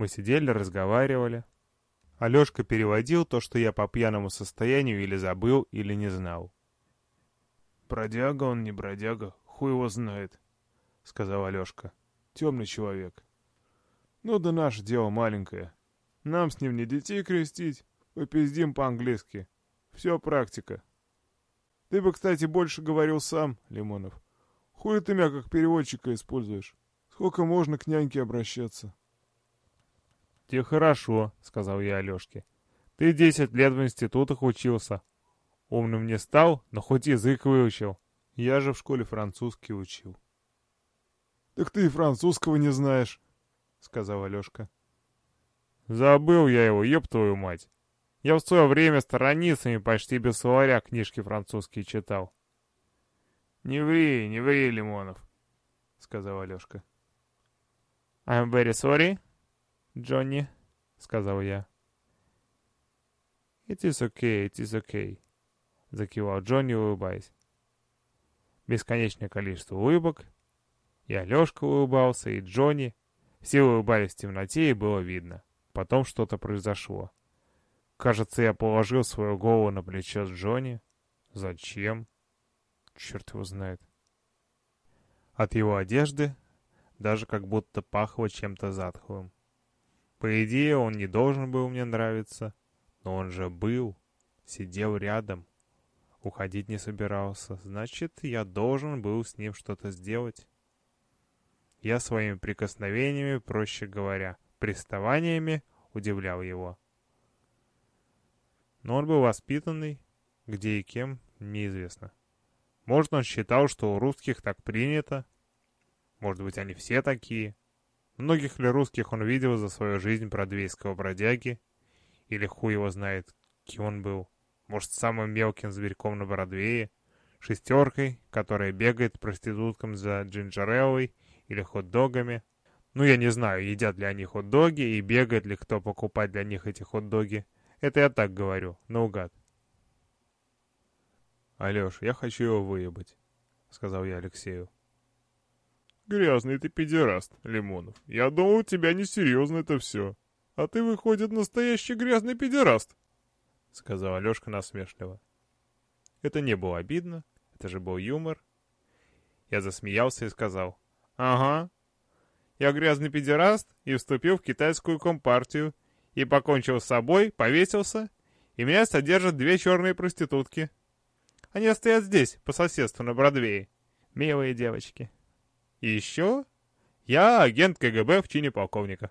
Мы сидели, разговаривали. Алешка переводил то, что я по пьяному состоянию или забыл, или не знал. «Бродяга он не бродяга, хуй его знает», — сказал Алешка. «Темный человек». «Ну да наше дело маленькое. Нам с ним не детей крестить, попиздим по-английски. Все практика». «Ты бы, кстати, больше говорил сам, Лимонов. Хуй ты меня как переводчика используешь. Сколько можно к няньке обращаться?» «Тебе хорошо», — сказал я Алешке. «Ты десять лет в институтах учился. Умным не стал, но хоть язык выучил. Я же в школе французский учил». «Так ты и французского не знаешь», — сказал Алешка. «Забыл я его, еб твою мать. Я в свое время страницами почти без словаря книжки французские читал». «Не ври, не ври, Лимонов», — сказал Алешка. «I'm very sorry», Джонни», — сказал я. «It is okay, it is okay», — закивал Джонни, улыбаясь. Бесконечное количество улыбок. И Алешка улыбался, и Джонни. Все улыбались в темноте, и было видно. Потом что-то произошло. Кажется, я положил свою голову на плечо Джонни. Зачем? Черт его знает. От его одежды даже как будто пахло чем-то затхлым. По идее, он не должен был мне нравиться, но он же был, сидел рядом, уходить не собирался, значит, я должен был с ним что-то сделать. Я своими прикосновениями, проще говоря, приставаниями удивлял его. Но он был воспитанный, где и кем, неизвестно. Может, он считал, что у русских так принято. Может быть, они все такие. Многих ли русских он видел за свою жизнь бродвейского бродяги? Или хуй его знает, кем он был? Может, самым мелким зверьком на Бродвее? Шестеркой, которая бегает проституткам за джинджереллой или хот-догами? Ну, я не знаю, едят ли они хот-доги и бегает ли кто покупать для них эти хот-доги. Это я так говорю, наугад. «Алеш, я хочу его выебать», — сказал я Алексею. Грязный ты педераст, Лимонов. Я думал, у тебя несерьезно это все. А ты, выходит, настоящий грязный педераст. Сказал Алешка насмешливо. Это не было обидно, это же был юмор. Я засмеялся и сказал. Ага. Я грязный педераст и вступил в китайскую компартию. И покончил с собой, повесился, и меня содержат две черные проститутки. Они стоят здесь, по соседству, на Бродвее. Милые девочки. Еще я агент КГБ в чине полковника.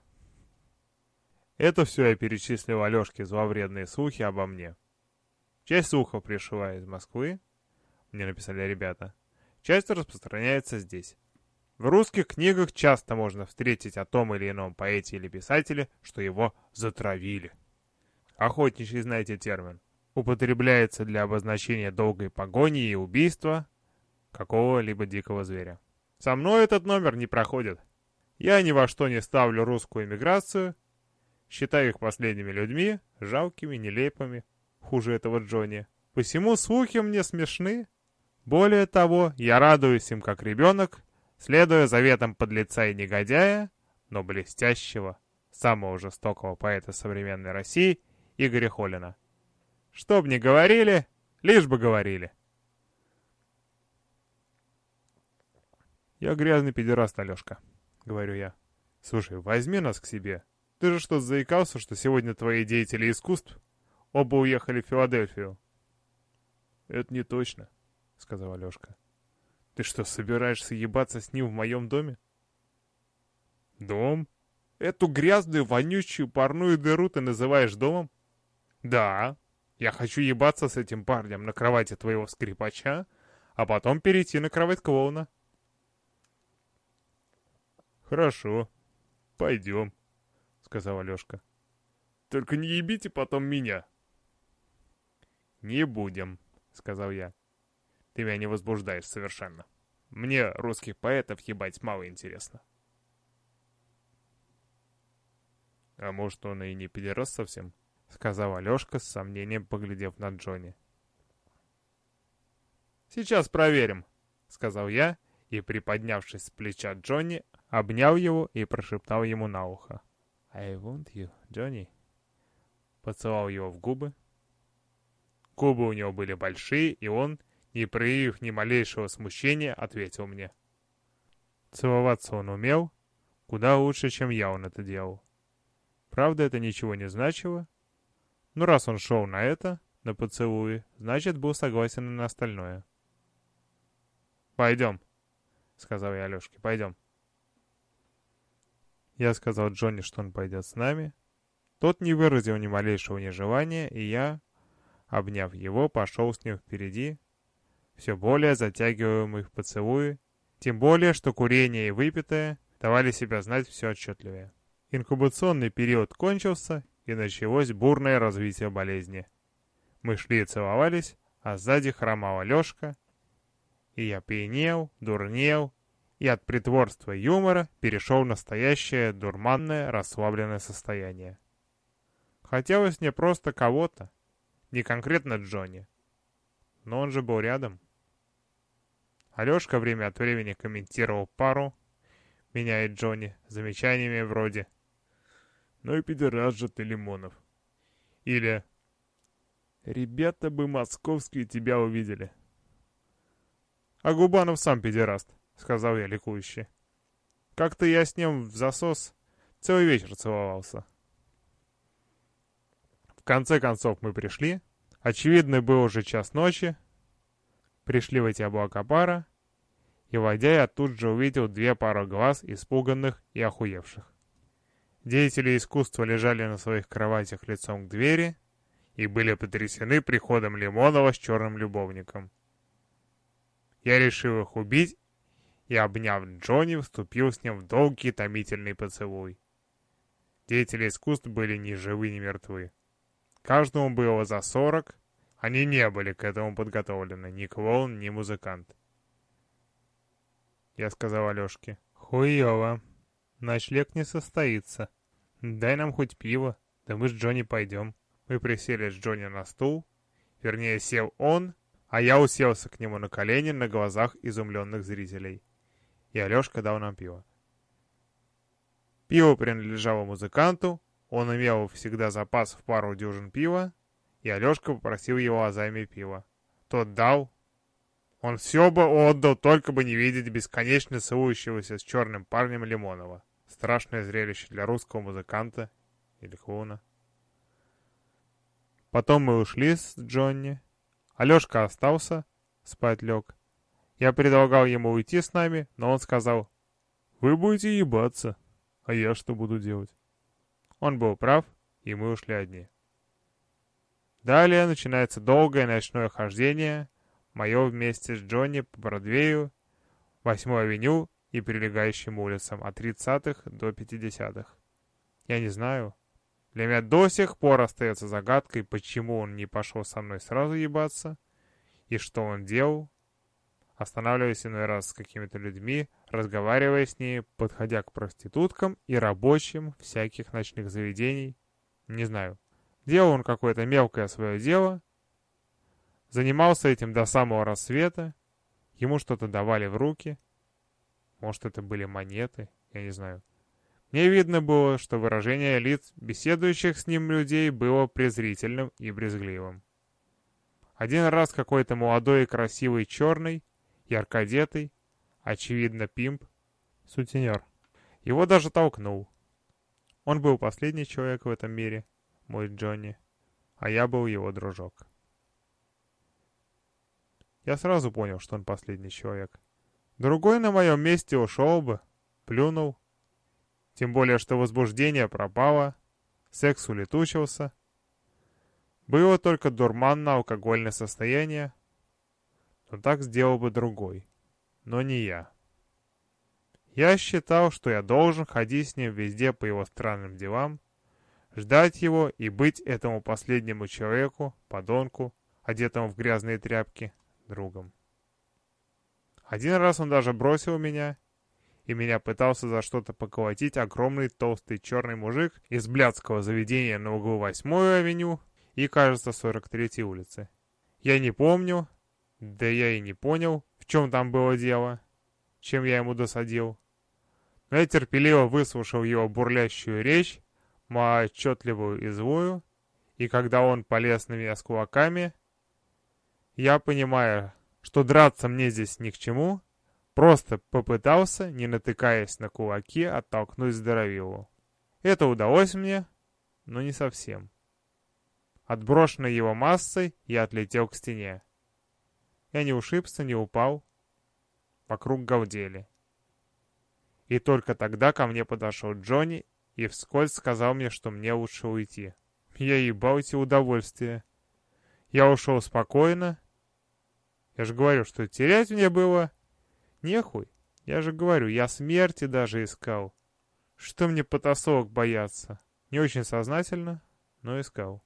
Это все я перечислил Алешке зловредные слухи обо мне. Часть слухов пришла из Москвы, мне написали ребята. Часть распространяется здесь. В русских книгах часто можно встретить о том или ином поэте или писателе, что его затравили. Охотничий, знаете, термин. Употребляется для обозначения долгой погони и убийства какого-либо дикого зверя. Со мной этот номер не проходит. Я ни во что не ставлю русскую эмиграцию, считаю их последними людьми, жалкими, нелепыми, хуже этого Джонни. Посему слухи мне смешны. Более того, я радуюсь им как ребенок, следуя заветам подлеца и негодяя, но блестящего, самого жестокого поэта современной России Игоря Холина. Что б ни говорили, лишь бы говорили. «Я грязный педераст, Алешка», — говорю я. «Слушай, возьми нас к себе. Ты же что, заикался, что сегодня твои деятели искусств оба уехали в Филадельфию?» «Это не точно», — сказал Алешка. «Ты что, собираешься ебаться с ним в моем доме?» «Дом? Эту грязную, вонючую парную дыру ты называешь домом?» «Да, я хочу ебаться с этим парнем на кровати твоего скрипача, а потом перейти на кровать клоуна». «Хорошо, пойдем», — сказал Алешка. «Только не ебите потом меня». «Не будем», — сказал я. «Ты меня не возбуждаешь совершенно. Мне русских поэтов ебать мало интересно». «А может, он и не педерас совсем?» — сказал Алешка с сомнением, поглядев на Джонни. «Сейчас проверим», — сказал я, и, приподнявшись с плеча Джонни, обнял его и прошептал ему на ухо. I want you, Джонни. Поцеловал его в губы. Губы у него были большие, и он, не проявив ни малейшего смущения, ответил мне. Целоваться он умел, куда лучше, чем я он это делал. Правда, это ничего не значило, но раз он шел на это, на поцелуи, значит, был согласен и на остальное. «Пойдем», — сказал я Алешке, — «пойдем». Я сказал Джонни, что он пойдет с нами. Тот не выразил ни малейшего нежелания, и я, обняв его, пошел с ним впереди, все более затягиваемый в поцелуи, тем более, что курение и выпитое давали себя знать все отчетливее. Инкубационный период кончился, и началось бурное развитие болезни. Мы шли и целовались, а сзади хромала Лешка, и я пьянел, дурнел, и от притворства юмора перешел в настоящее дурманное расслабленное состояние. Хотелось мне просто кого-то, не конкретно Джонни. Но он же был рядом. Алешка время от времени комментировал пару, меня и Джонни, замечаниями вроде «Ну и пидорас же ты, Лимонов». Или «Ребята бы московские тебя увидели». А Губанов сам педераст. — сказал я ликующе. «Как-то я с ним в засос целый вечер целовался». В конце концов мы пришли. Очевидно, был уже час ночи. Пришли в эти облака пара. И, войдя, я тут же увидел две пары глаз, испуганных и охуевших. Деятели искусства лежали на своих кроватях лицом к двери и были потрясены приходом Лимонова с черным любовником. Я решил их убить и, обняв Джонни, вступил с ним в долгий томительный поцелуй. Деятели искусств были ни живы, ни мертвы. Каждому было за сорок, они не были к этому подготовлены, ни клоун, ни музыкант. Я сказал Алешке, «Хуёво, ночлег не состоится. Дай нам хоть пиво, да мы с Джонни пойдем». Мы присели с Джонни на стул, вернее, сел он, а я уселся к нему на колени на глазах изумленных зрителей и Алешка дал нам пиво. Пиво принадлежало музыканту, он имел всегда запас в пару дюжин пива, и Алешка попросил его о займе пива. Тот дал. Он все бы отдал, только бы не видеть бесконечно целующегося с черным парнем Лимонова. Страшное зрелище для русского музыканта или клоуна. Потом мы ушли с Джонни. Алешка остался, спать лег. Я предлагал ему уйти с нами, но он сказал, «Вы будете ебаться, а я что буду делать?» Он был прав, и мы ушли одни. Далее начинается долгое ночное хождение, мое вместе с Джонни по Бродвею, 8 авеню и прилегающим улицам от 30-х до 50-х. Я не знаю. Для меня до сих пор остается загадкой, почему он не пошел со мной сразу ебаться, и что он делал, останавливаясь иной раз с какими-то людьми, разговаривая с ними, подходя к проституткам и рабочим всяких ночных заведений. Не знаю. Делал он какое-то мелкое свое дело, занимался этим до самого рассвета, ему что-то давали в руки. Может, это были монеты, я не знаю. Мне видно было, что выражение лиц беседующих с ним людей было презрительным и брезгливым. Один раз какой-то молодой и красивый черный ярко одетый, очевидно, пимп, сутенер. Его даже толкнул. Он был последний человек в этом мире, мой Джонни, а я был его дружок. Я сразу понял, что он последний человек. Другой на моем месте ушел бы, плюнул. Тем более, что возбуждение пропало, секс улетучился. Было только дурманно-алкогольное состояние, но так сделал бы другой. Но не я. Я считал, что я должен ходить с ним везде по его странным делам, ждать его и быть этому последнему человеку, подонку, одетому в грязные тряпки, другом. Один раз он даже бросил меня, и меня пытался за что-то поколотить огромный толстый черный мужик из блядского заведения на углу 8-й авеню и, кажется, 43-й улицы. Я не помню, да я и не понял, в чем там было дело, чем я ему досадил. Но я терпеливо выслушал его бурлящую речь, отчетливую и злую, и когда он полез на меня с кулаками, я, понимая, что драться мне здесь ни к чему, просто попытался, не натыкаясь на кулаки, оттолкнуть здоровилу. Это удалось мне, но не совсем. Отброшенный его массой, я отлетел к стене. Я не ушибся, не упал. Вокруг галдели. И только тогда ко мне подошел Джонни и вскользь сказал мне, что мне лучше уйти. Я ебал эти удовольствия. Я ушел спокойно. Я же говорю, что терять мне было нехуй. Я же говорю, я смерти даже искал. Что мне потасовок бояться? Не очень сознательно, но искал.